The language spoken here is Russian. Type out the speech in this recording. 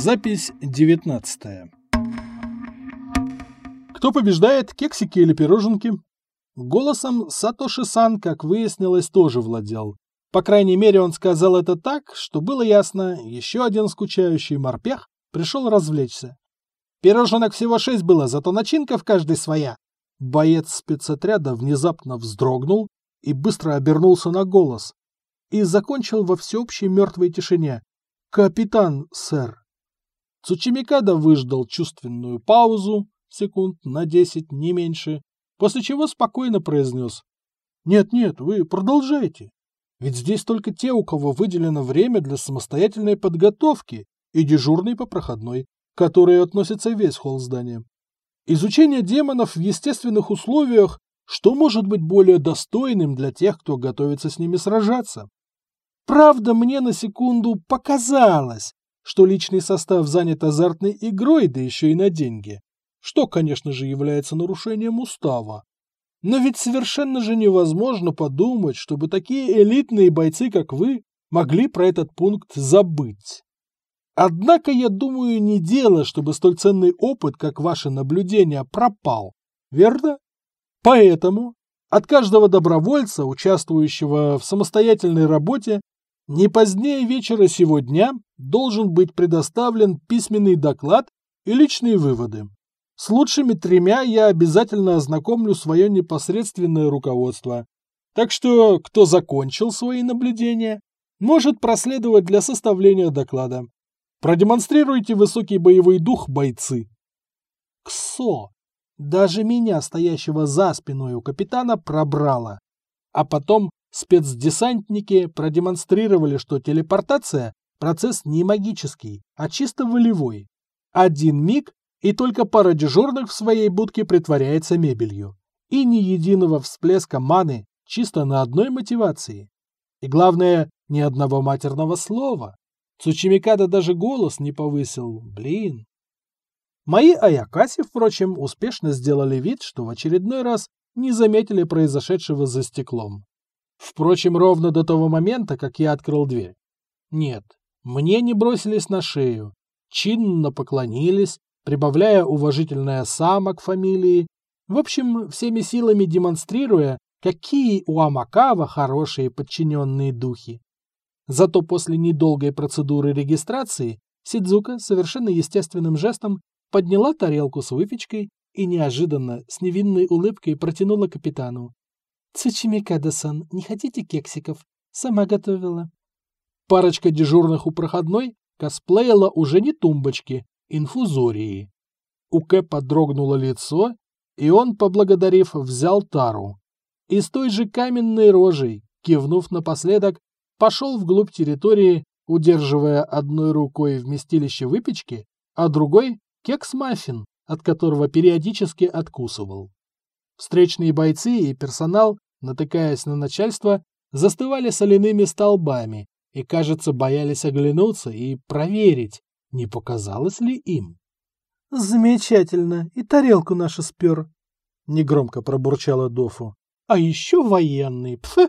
Запись 19. Кто побеждает, кексики или пироженки? Голосом Сатоши-сан, как выяснилось, тоже владел. По крайней мере, он сказал это так, что было ясно, еще один скучающий морпех пришел развлечься. Пироженок всего шесть было, зато начинка в каждой своя. Боец спецотряда внезапно вздрогнул и быстро обернулся на голос. И закончил во всеобщей мертвой тишине. «Капитан, сэр». Цучимикада выждал чувственную паузу, секунд на десять, не меньше, после чего спокойно произнес. «Нет-нет, вы продолжайте. Ведь здесь только те, у кого выделено время для самостоятельной подготовки и дежурной по проходной, к которой относится весь холл здания. Изучение демонов в естественных условиях, что может быть более достойным для тех, кто готовится с ними сражаться? Правда, мне на секунду показалось, что личный состав занят азартной игрой, да еще и на деньги, что, конечно же, является нарушением устава. Но ведь совершенно же невозможно подумать, чтобы такие элитные бойцы, как вы, могли про этот пункт забыть. Однако, я думаю, не дело, чтобы столь ценный опыт, как ваше наблюдение, пропал. Верно? Поэтому от каждого добровольца, участвующего в самостоятельной работе, не позднее вечера сегодня должен быть предоставлен письменный доклад и личные выводы. С лучшими тремя я обязательно ознакомлю свое непосредственное руководство. Так что, кто закончил свои наблюдения, может проследовать для составления доклада. Продемонстрируйте высокий боевой дух, бойцы. Ксо! Даже меня, стоящего за спиной у капитана, пробрало. А потом спецдесантники продемонстрировали, что телепортация – процесс не магический, а чисто волевой. Один миг, и только пара дежурных в своей будке притворяется мебелью. И ни единого всплеска маны чисто на одной мотивации. И главное, ни одного матерного слова. Цучимикада даже голос не повысил. Блин. Мои Аякаси, впрочем, успешно сделали вид, что в очередной раз не заметили произошедшего за стеклом. Впрочем, ровно до того момента, как я открыл дверь. Нет, мне не бросились на шею, чинно поклонились, прибавляя уважительное «сама» к фамилии, в общем, всеми силами демонстрируя, какие у Амакава хорошие подчиненные духи. Зато после недолгой процедуры регистрации Сидзука совершенно естественным жестом подняла тарелку с выпечкой и неожиданно с невинной улыбкой протянула капитану. «Цучимикада-сан, не хотите кексиков? Сама готовила». Парочка дежурных у проходной косплеила уже не тумбочки, инфузории. У Кэпа дрогнуло лицо, и он, поблагодарив, взял тару. И с той же каменной рожей, кивнув напоследок, пошел вглубь территории, удерживая одной рукой вместилище выпечки, а другой — кекс-маффин, от которого периодически откусывал. Встречные бойцы и персонал, натыкаясь на начальство, застывали соляными столбами и, кажется, боялись оглянуться и проверить, не показалось ли им. «Замечательно, и тарелку нашу спер», — негромко пробурчала Дофу. «А еще военный, пф!»